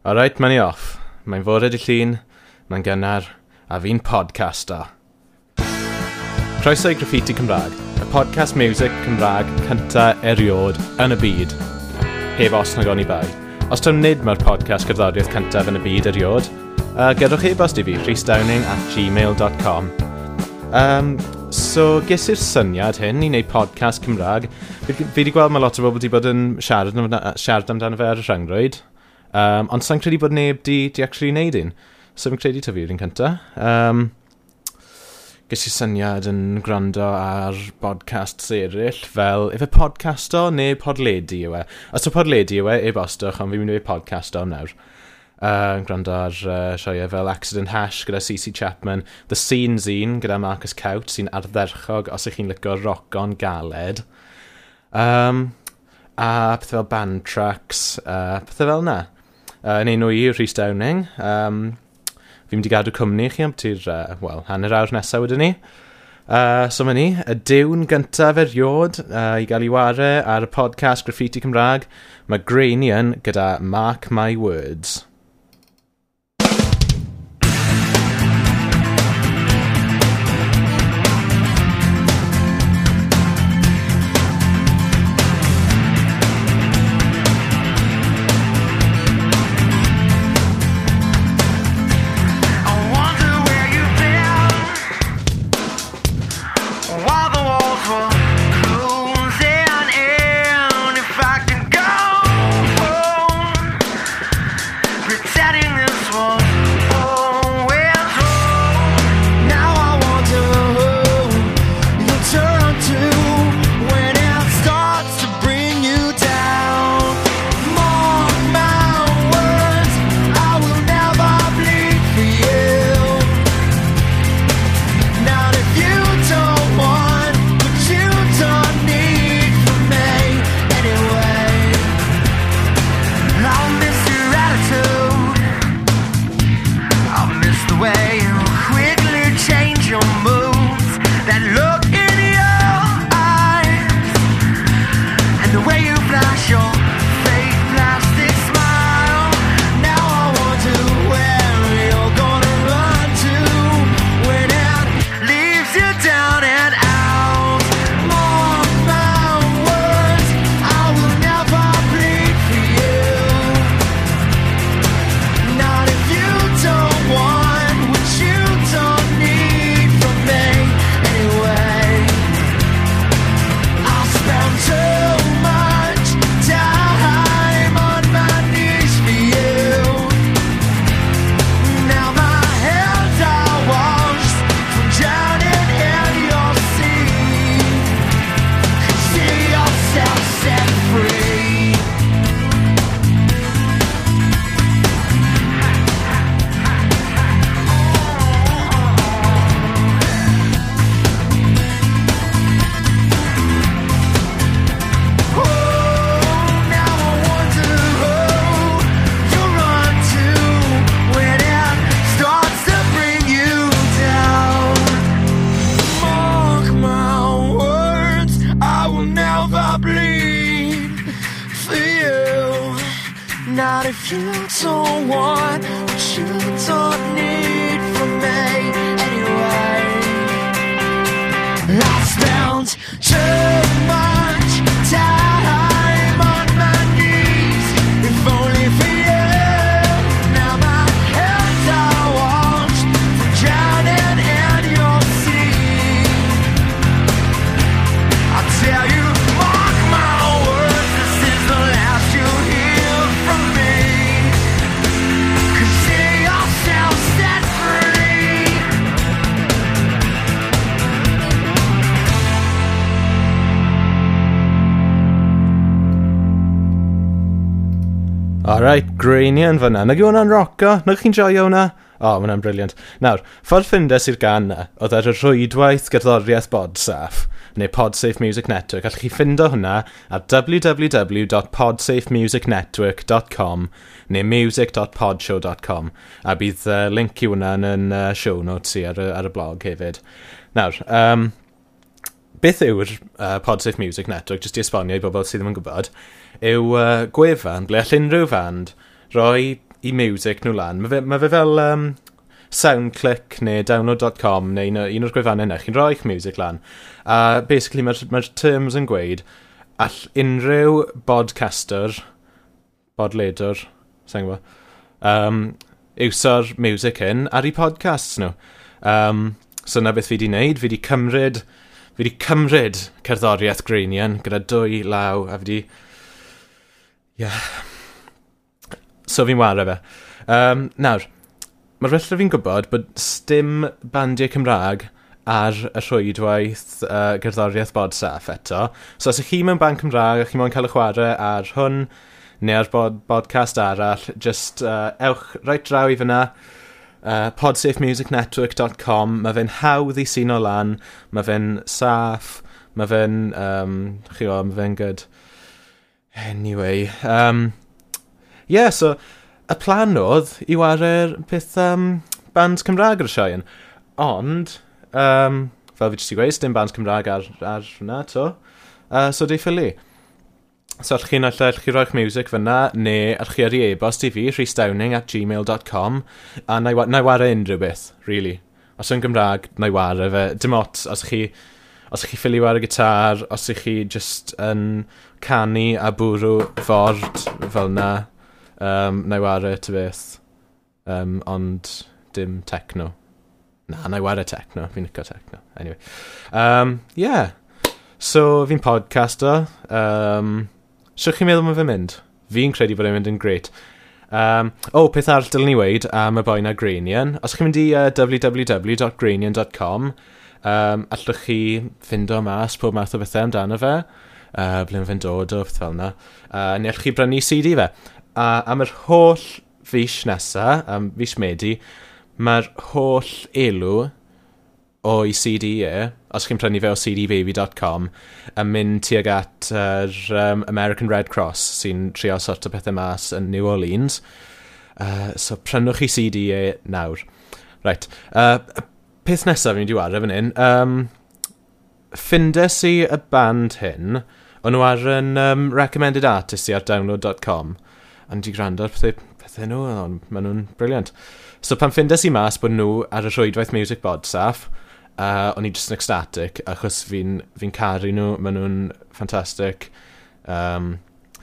Alright, mae'n i off. Mae'n fod ydy llun, mae'n gynnar, a fi'n podcasto. Croeso i Graffiti Cymraeg, y podcast music Cymraeg cynta eriod yn y byd, heb os nag o'n i bai. Os ta'n nid mae'r podcast gerddoriaeth cyntaf yn y byd eriod, uh, gyrwch e-bost i fi, rhysdowning at gmail.com. Um, so, ges i'r syniad hyn i wneud podcast Cymraeg. Fi, fi wedi gweld mae lot o bobl wedi bod yn siarad, siarad amdano fe ar y rhangrwyd. Um, ond sa'n credu bod neb di, di actually wneud un. So fi'n credu tyfu un cynta. Um, ges i syniad yn gwrando ar podcast eraill fel efe podcasto neu podledi yw e. Os o podledi yw e, e-bostwch ond fi'n mynd i podcasto nawr. Uh, gwrando ar uh, sioe fel Accident Hash gyda CC Chapman, The Scene Zine gyda Marcus Cout sy'n ardderchog os ych chi'n lyco rocon galed. Um, a pethau fel band tracks, uh, pethau fel na uh, yn enw i Rhys Downing. Um, fi wedi gadw cwmni chi am ti'r, uh, wel, hanner awr nesaf wedyn ni. Uh, so mae ni, y diwn gyntaf eriod uh, i gael ei ware ar y podcast Graffiti Cymraeg, mae Grainian gyda Mark My Words. you. Alright, greinian fyna. Nag yw hwnna'n roco? Nag chi'n joio hwnna? O, oh, hwnna'n briliant. Nawr, ffordd ffindes i'r gan na, oedd ar y rhwydwaith gerddoriaeth Bodsaf, neu Podsafe Music Network, allwch chi ffindo hwnna ar www.podsafemusicnetwork.com neu music.podshow.com a bydd uh, link i hwnna yn uh, show notes i ar ar y blog hefyd. Nawr, um, beth yw'r uh, Podsafe Music Network, jyst i esbonio i bobl sydd ddim yn gwybod, yw uh, gwefan ble all unrhyw fand roi i music nhw lan. Mae fe, ma fe fel um, soundclick neu download.com neu un, un o'r gwefannau yna, chi'n roi'ch music lan. A basically mae'r ma, terms yn gweud all unrhyw bodcaster, bodledwr, sa'n gwybod, um, iwso'r music hyn ar ei podcasts nhw. Um, so na beth fi wedi wneud, fi wedi cymryd fi wedi cymryd cerddoriaeth Greinian gyda dwy law a fi wedi... Yeah. So fi'n wario fe. Um, nawr, mae'r felly fi'n gwybod bod stym bandiau Cymraeg ar y rhwydwaith uh, gerddoriaeth bodsaff eto. So os ych chi mewn banc Cymraeg a chi moyn cael y chwarae ar hwn neu ar bod, podcast arall, just uh, ewch right draw i fyna uh, podsafemusicnetwork.com. Mae fe'n hawdd i sy'n o lan, mae fe'n saff, mae fe'n, um, chi o, mae fe'n good. Anyway, um, yeah, so, y plan oedd i wario'r peth um, band Cymraeg ar y sioen. Ond, um, fel fi jyst i gweud, dim band Cymraeg ar, ar hwnna to. Uh, so, dei ffili. So allwch chi'n allai, allwch chi roi'ch music fyna, neu allwch chi ar ei e-bost i fi, rhysdowning at gmail.com, a na i wario unrhyw beth, really. Os yw'n Gymraeg, na i wario fe. Dim ot, os chi, os chi ffili wario gitar, os ych chi just yn canu a bwrw ford fel na, um, na i wario ty beth. Um, ond dim techno. Na, na i wario techno. Fi'n licio techno. Anyway. Um, yeah. So, fi'n podcaster. Um, Sio chi'n meddwl mae fe'n mynd? Fi'n credu bod e'n mynd yn greit. Um, o, oh, peth arall dylwn ni weid am y boi na Greinian. Os chi'n mynd i uh, www.greinian.com, um, allwch chi ffindo mas pob math o bethau amdano fe, uh, ble mae fe'n dod o beth fel yna. Uh, neu allwch chi brynu CD fe. A uh, am yr holl fish nesa, am um, fish medu, mae'r holl elw o'i CD e, os chi'n prynu fe o cdbaby.com, yn mynd tuag at yr um, American Red Cross sy'n trio sort o pethau mas yn New Orleans. Uh, so prynwch chi CD e nawr. Right. Uh, peth nesaf fi'n mynd wario fan hyn. Um, Ffindes i y band hyn, o'n nhw ar yn um, recommended artist i ar download.com, a di gwrando ar pethau, pethau nhw, ond maen nhw'n briliant. So pan ffindes i mas bod nhw ar y rhwydwaith Music Bodsaf, uh, o'n i just yn ecstatic, achos fi'n fi, caru nhw, maen nhw'n ffantastig. Um,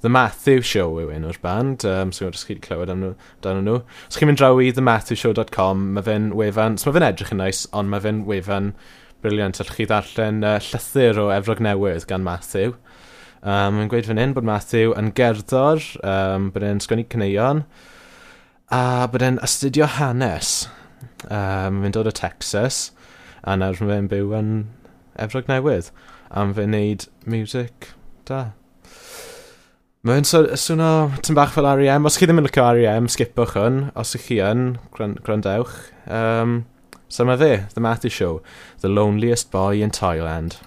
The Matthew Show yw un o'r band, um, so chi wedi clywed am nhw, dan nhw. Os chi'n mynd draw i themathewshow.com, mae fe'n wefan, so mae fe'n edrych yn nice, ond mae fe'n wefan briliant, allwch chi ddarllen uh, llythyr o Efrog Newydd gan Matthew. Um, mae'n gweud fan hyn bod Matthew yn gerddor, um, bod e'n sgwennu cyneuon, a bod e'n astudio hanes. Um, mae'n dod o Texas a nawr fe'n byw yn Efrog Newydd, am fe wneud music da. Mae'n swno tyn bach fel R.E.M. Os chi ddim yn lyco R.E.M., skipwch hwn. Os ych chi yn, gwrandewch. Um, so mae fe, The Matthew Show, The Loneliest Boy in Thailand.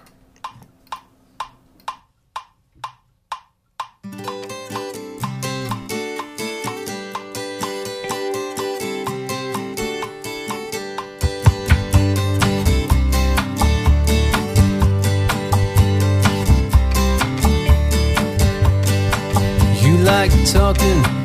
nothing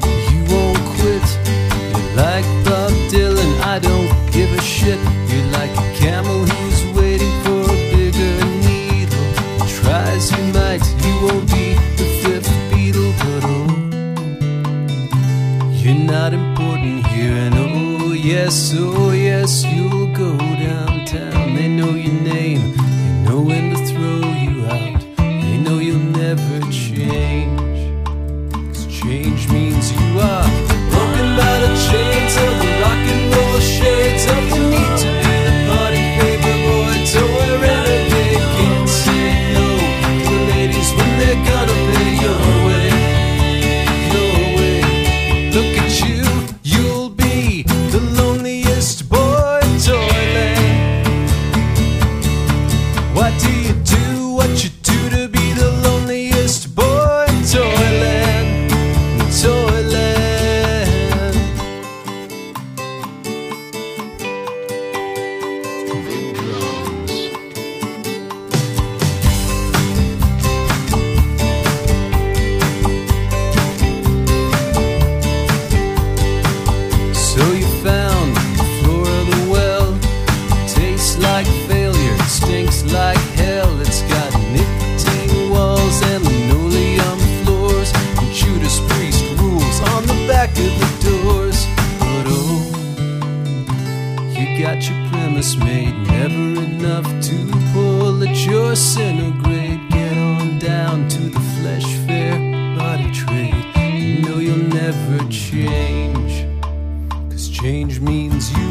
change means you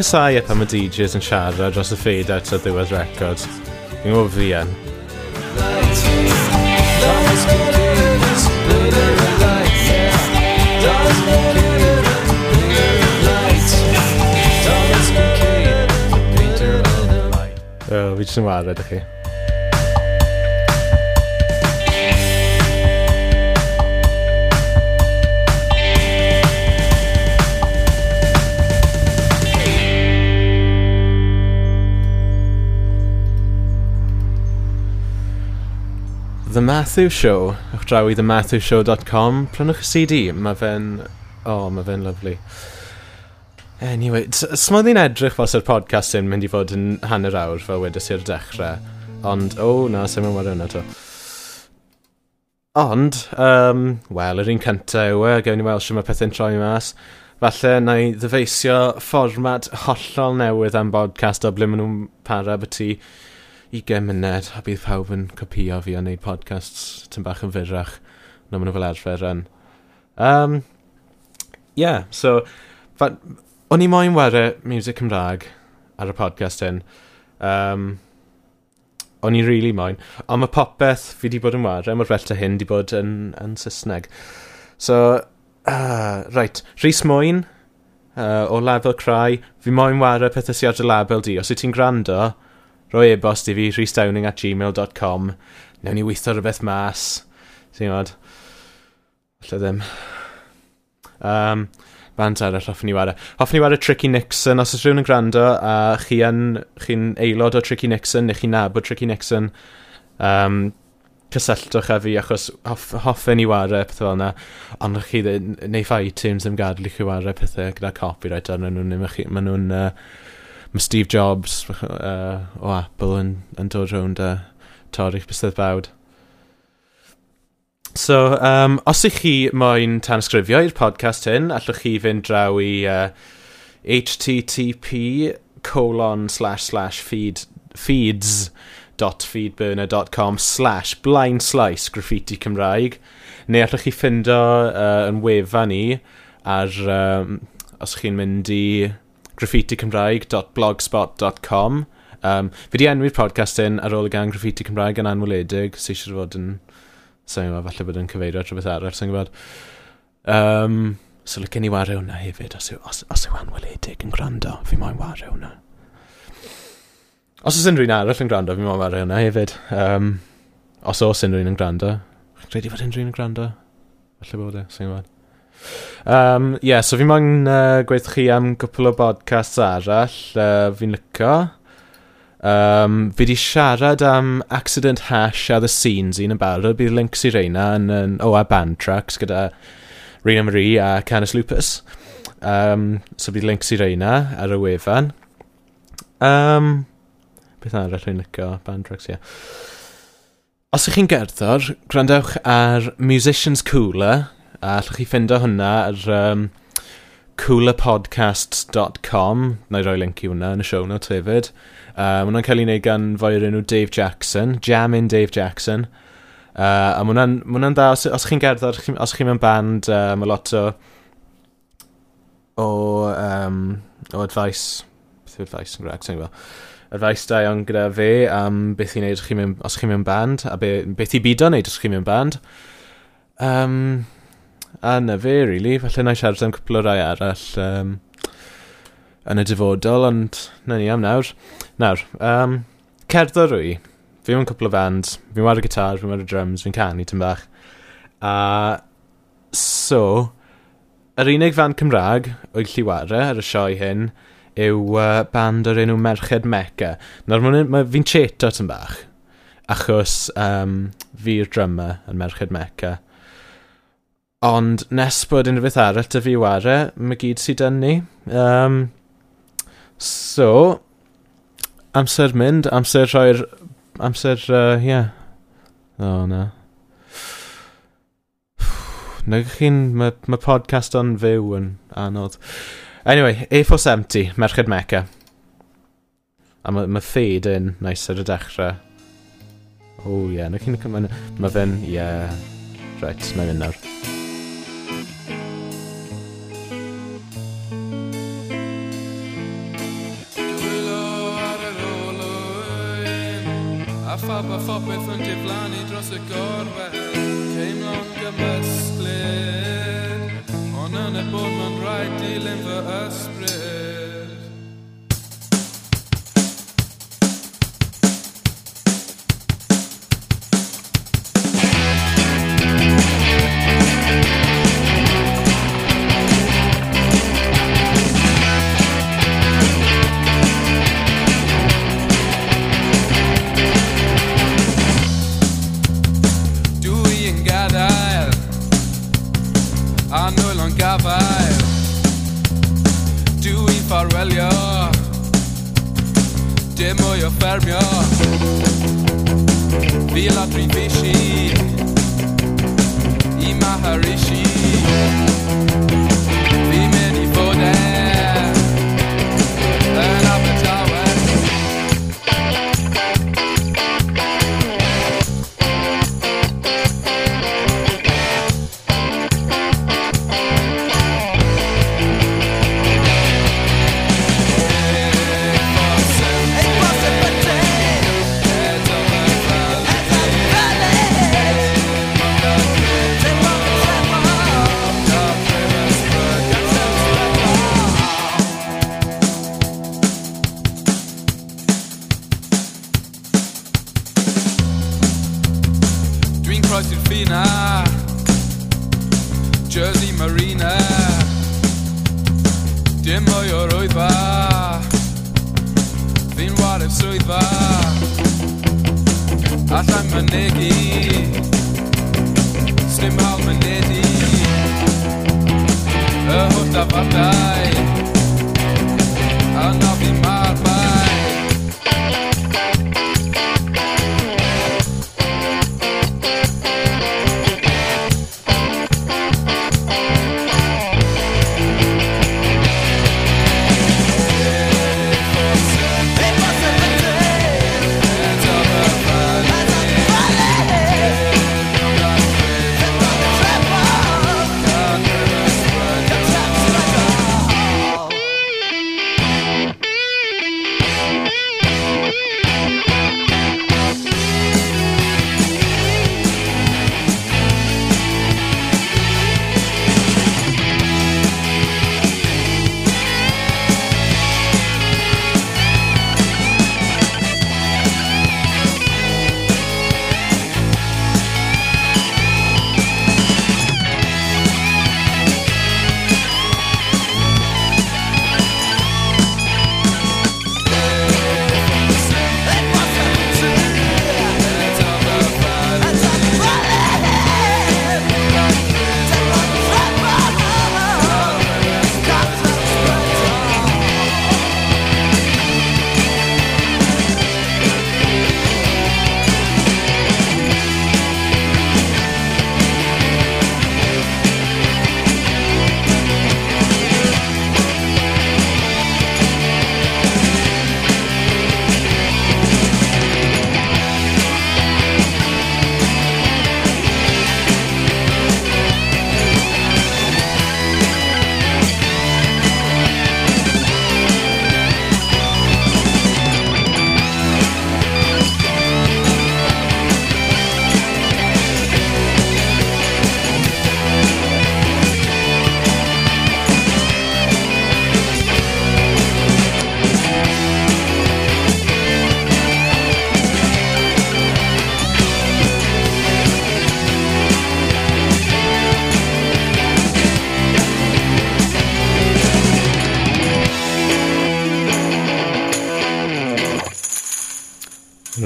casau e pan mae DJs yn siarad dros y fade out o ddiwedd record. Fi'n gwybod fi yn. Oh, fi jyst yn wared â chi. The Matthew Show, ych draw i thematthewshow.com. prynwch y CD, mae fe'n... O, oh, mae fe'n lyflu. Anyway, smodd i'n edrych fel sy'r podcast yn mynd i fod yn hanner awr fel wedys i'r dechrau, ond, o, oh, na, sy'n mynd wario hwnna to. Ond, um, wel, yr un cyntaf yw e, gawn ni weld sy'n mae pethau'n troi mas. Falle na i ddyfeisio fformat hollol newydd am podcast o ble maen nhw'n para beth 20 munud a bydd pawb yn copio fi a wneud podcasts tyn bach yn fyrrach na maen nhw fel arfer yn. Um, yeah, so, but, o'n i moyn wario music Cymraeg ar y podcast hyn. Um, o'n i'n really moyn. Ond mae popeth fi wedi bod yn wario, mae'r felta hyn wedi bod yn, yn Saesneg. So, uh, right, Rhys Moyn, uh, o Label Cry, fi moyn wario pethau sy'n ar dy label di. Os wyt ti'n gwrando, roi e-bost i fi, rhysdowning at gmail.com. Newn ni weithio rhywbeth mas. Ti'n gwybod? Alla ddim. Um, Bant arall, hoffwn ni wara. Hoffwn ni wara Tricky Nixon. Os ydych rhywun yn gwrando a chi yn, chi'n aelod o Tricky Nixon neu chi'n nabod Tricky Nixon, um, cysylltwch â fi achos hoff, hoffen i wara pethau fel yna. Ond chi neu fai tunes ddim gadw i chi wara pethau gyda copyright arnyn nhw. Maen nhw'n uh, mae Steve Jobs uh, o Apple yn, yn dod rownd a torri'ch bystydd bawd. So, um, os ych chi moyn tanysgrifio i'r podcast hyn, allwch chi fynd draw i uh, http colon slash slash feed, feeds dot feedburner.com slash blind slice graffiti Cymraeg neu allwch chi ffindo uh, yn wefan ni ar um, os chi'n mynd i graffiticymraeg.blogspot.com um, Fi di enwi'r podcast hyn ar ôl y gan Graffiti Cymraeg yn anweledig, sy'n siŵr fod yn... Sa'n gwybod, falle bod yn cyfeirio at rhywbeth arall, sa'n gwybod. Um, so lycyn ni wario hwnna hefyd, os yw, os, os yw anweledig yn gwrando, fi moyn wario hwnna. Os oes unrhyw'n arall yn gwrando, fi moyn wario hwnna hefyd. Um, os oes unrhyw'n yn gwrando, credu fod unrhyw'n yn gwrando. Falle bod e, sy'n gwybod. Um, yeah, so fi moyn uh, gweith chi am gwpl o podcasts arall uh, fi'n lyco. Um, fi di siarad am Accident Hash a The Scenes un yn barod. Bydd links i reina yn, yn o oh, a band tracks gyda Rina Marie a Canis Lupus. Um, so bydd links i reina ar y wefan. Um, beth arall rwy'n lyco, band tracks, ie. Yeah. Os ych chi'n gerddor, gwrandewch ar Musicians Cooler, A allwch chi ffindo hwnna ar um, coolerpodcasts.com. Na i roi link i hwnna yn y show notes hefyd. Uh, mae hwnna'n cael ei wneud gan fwy o'r enw Dave Jackson, Jamin Dave Jackson. Uh, a mae hwnna'n hwnna dda, os, os chi'n gerdded, os chi'n mynd band, uh, mae lot o, o, um, o advice, beth yw advice yn Gymraeg, sy'n gwybod advice da iawn gyda fe am beth i'n neud chi os chi'n mewn band a be, beth i byd o'n neud os chi'n mewn band. Um, a na fe, really. Falle na i siarad am cwpl o rai arall um, yn y dyfodol, ond na ni am nawr. Nawr, um, cerddor rwy. Fi mewn cwpl o band, fi'n wario gitar, fi'n wario drums, fi'n canu tyn bach. A so, yr unig fan Cymraeg o'i lliware ar y sioe hyn yw uh, band o'r enw Merched Meca. Nawr, fi'n cheto tyn bach, achos um, fi'r drummer yn Merched Meca. Ond nes bod unrhyw beth arall dy fi ware, mae gyd sydd yn ni. Um, so, amser mynd, amser rhoi'r... Amser, ie. Uh, yeah. O, oh, na. Nag chi'n... Mae ma podcast o'n fyw yn anodd. Anyway, A470, Merched Meca. A mae ma ffeid yn nice ar y dechrau. O, oh, ie. Yeah. Nag chi'n... Mae fe'n... Ie. Yeah. Right, mae'n mynd nawr. phab a phobeth yn diflannu dros y gorwedd. Teimlo'n gymysglyd. Ond yn y bod ma'n rhaid dilyn fy ysbryd. farvel, ja. Det må jag färm, ja. Vila Trivishi. Imaharishi.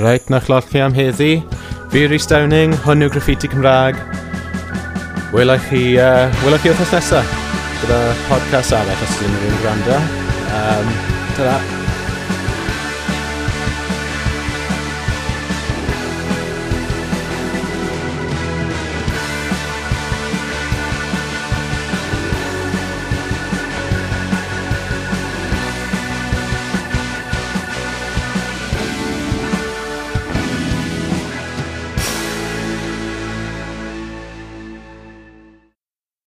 Reit, na chlolchi am heddi. Fi Rhys Downing, hwn yw Graffiti Cymraeg. Welai chi, uh, welai chi wrthnos nesaf gyda podcast arall os ydyn nhw'n gwrando. Um, ta